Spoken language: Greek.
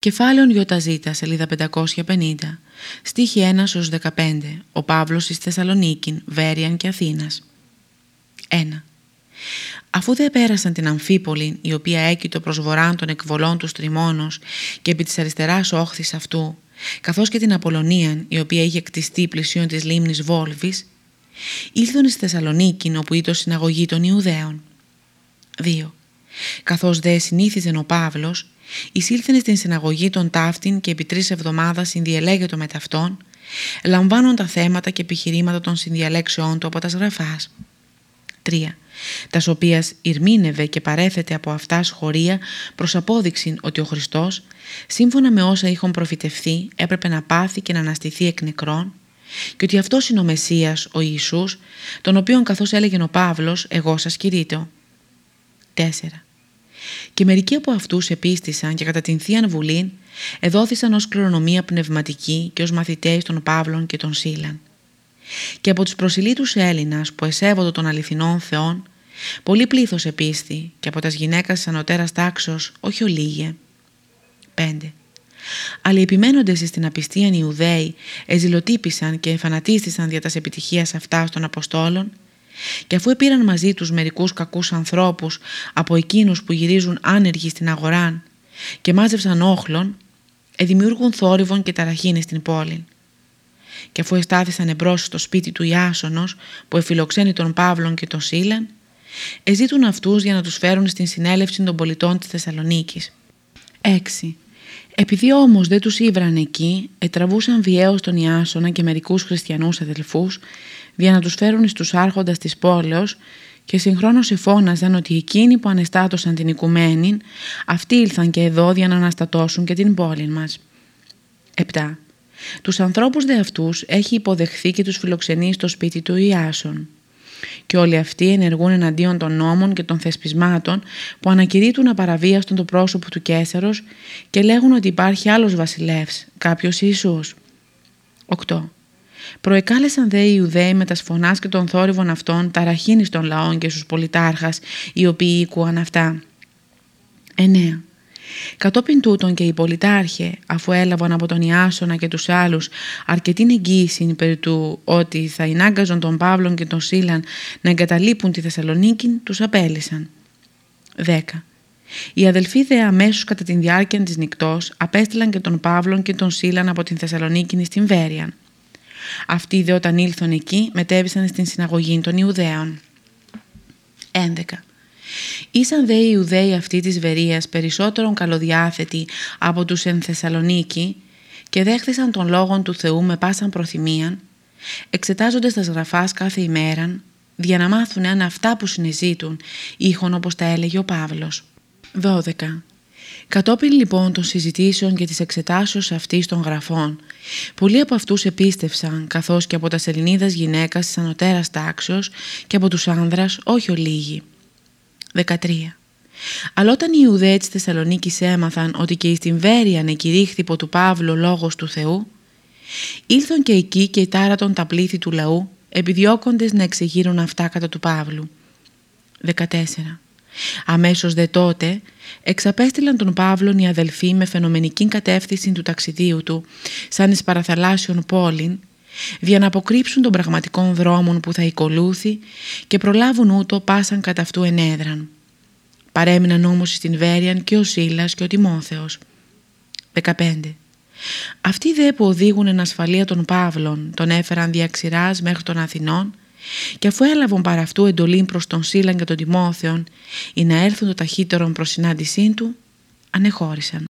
Κεφάλαιον Ιωταζήτα, σελίδα 550, στίχη 1 ως 15, ο Παύλος εις Θεσσαλονίκην, Βέριαν και Αθήνας. 1. Αφού δεν πέρασαν την Αμφίπολη, η οποία έκειτο προς βοράν των εκβολών του Στριμώνος και επί της αριστεράς όχθης αυτού, καθώς και την Απολωνίαν, η οποία είχε κτιστεί πλησίον της λίμνης Βόλβης, ήλθον εις Θεσσαλονίκην, όπου ήταν συναγωγή των Ιουδαίων. 2. Καθώς δε συνήθιζε ο Παύλος, εισήλθεν στην συναγωγή των ταύτην και επί τρεις εβδομάδας συνδιελέγεται με ταυτόν, λαμβάνουν τα θέματα και επιχειρήματα των συνδιαλέξεών του από τα σγραφάς. 3. Τας οποίας ηρμήνευε και παρέθεται από αυτά σχορία προς απόδειξη ότι ο Χριστός, σύμφωνα με όσα είχαν προφητευθεί, έπρεπε να πάθει και να αναστηθεί εκ νεκρών και ότι αυτός είναι ο Μεσσίας, ο Ιησούς, τον οποίον καθώς έλεγε ο Παύλος, εγώ σας κηρύττω. 4. Και μερικοί από αυτούς επίστησαν και κατά την Θείαν Βουλή εδόθησαν ως κληρονομία πνευματική και ως μαθητές των Παύλων και των Σύλαν. Και από τους προσιλήτους Έλληνας που εσέβονται των αληθινών θεών, πολύ πλήθος επίστη και από τας γυναίκας της ανωτέρας τάξεως όχι ολίγε. 5. Αλλά επιμένοντες στην απιστίαν Ιουδαίοι εζηλοτύπησαν και εφανατίστησαν δια τας επιτυχίας αυτάς των Αποστόλων και αφού πήραν μαζί τους μερικούς κακούς ανθρώπους από εκείνους που γυρίζουν άνεργοι στην αγορά και μάζευσαν όχλων, εδημιούργουν θόρυβον και ταραχήνη στην πόλη. Και αφού εστάθησαν εμπρός στο σπίτι του Ιάσονος που εφιλοξένει τον Παύλων και τον Σίλαν, εζήτουν αυτούς για να τους φέρουν στην συνέλευση των πολιτών της Θεσσαλονίκης. 6. Επειδή όμως δεν τους ήβραν εκεί, ετραβούσαν βιαίως τον Ιάσονα και μερικούς χριστιανούς αδελφούς για να τους φέρουν στους άρχοντας της πόλεως και συγχρόνως εφώναζαν ότι εκείνοι που ανεστάτωσαν την οικουμένη αυτοί ήλθαν και εδώ για να αναστατώσουν και την πόλη μας. 7. Τους ανθρώπους δε αυτούς έχει υποδεχθεί και τους φιλοξενεί στο σπίτι του Ιάσον. Και όλοι αυτοί ενεργούν εναντίον των νόμων και των θεσπισμάτων που ανακηρύττουν απαραβίαστον το πρόσωπο του Κέσαρος και λέγουν ότι υπάρχει άλλος βασιλεύς, κάποιος Ιησούς. 8. Προεκάλεσαν δε οι Ιουδαίοι με τα σφωνάς και των θόρυβων αυτών ταραχήνη των λαών και στους πολιτάρχας οι οποίοι ήκουαν αυτά. 9. Κατόπιν τούτων και οι πολιτάρχε, αφού έλαβαν από τον Ιάσονα και τους άλλους αρκετή εγγύηση περί του ότι θα ενάγκαζαν τον Παύλον και τον Σίλαν να εγκαταλείπουν τη Θεσσαλονίκη, τους απέλησαν. 10. Οι αδελφοί δε αμέσως κατά τη διάρκεια της νυχτός απέστειλαν και τον Παύλον και τον Σίλαν από την Θεσσαλονίκη στην Βέριαν. Αυτοί δε όταν ήλθαν εκεί μετέβησαν στην συναγωγή των Ιουδαίων. 11. Ήσαν δε οι Ιουδαίοι αυτοί της Βερίας περισσότερον καλοδιάθετοι από τους εν Θεσσαλονίκη και δέχθησαν τον λόγον του Θεού με πάσαν προθυμίαν, εξετάζοντας τα σγραφάς κάθε ημέραν, για να μάθουν αν αυτά που συνεζήτουν είχαν όπως τα έλεγε ο Παύλος. 12. Κατόπιν λοιπόν των συζητήσεων και της εξετάσεως αυτής των γραφών, πολλοί από αυτούς επίστευσαν, καθώς και από τα Ελληνίδας γυναίκας της ανωτέρας τάξεως και από τους άνδρας όχι ολίγοι. 13. Αλλά όταν οι Ιουδαίοι της Θεσσαλονίκης έμαθαν ότι και στην Βέρεια νεκηρύχθη υπό του Παύλου λόγος του Θεού, ήλθαν και εκεί και τάρατον τα πλήθη του λαού, επιδιώκοντες να εξεγείρουν αυτά κατά του Παύλου. 14. Αμέσως δε τότε εξαπέστειλαν τον Παύλον οι αδελφοί με φαινομενική κατεύθυνση του ταξιδίου του σαν εις παραθαλάσσιον πόλην για να αποκρύψουν των πραγματικών δρόμων που θα οικολούθει και προλάβουν ούτω πάσαν κατά αυτού ενέδραν. Παρέμειναν όμως στην Βέριαν και ο Σίλας και ο Τιμόθεος. 15. Αυτοί δε που οδήγουν εν ασφαλεία των Παύλων τον έφεραν διαξηράς μέχρι των Αθηνών και αφού έλαβαν παρά αυτού εντολή προς τον Σίλαν και τον Τιμόθεον ή να έρθουν το ταχύτερον προς συνάντησή του, ανεχώρησαν.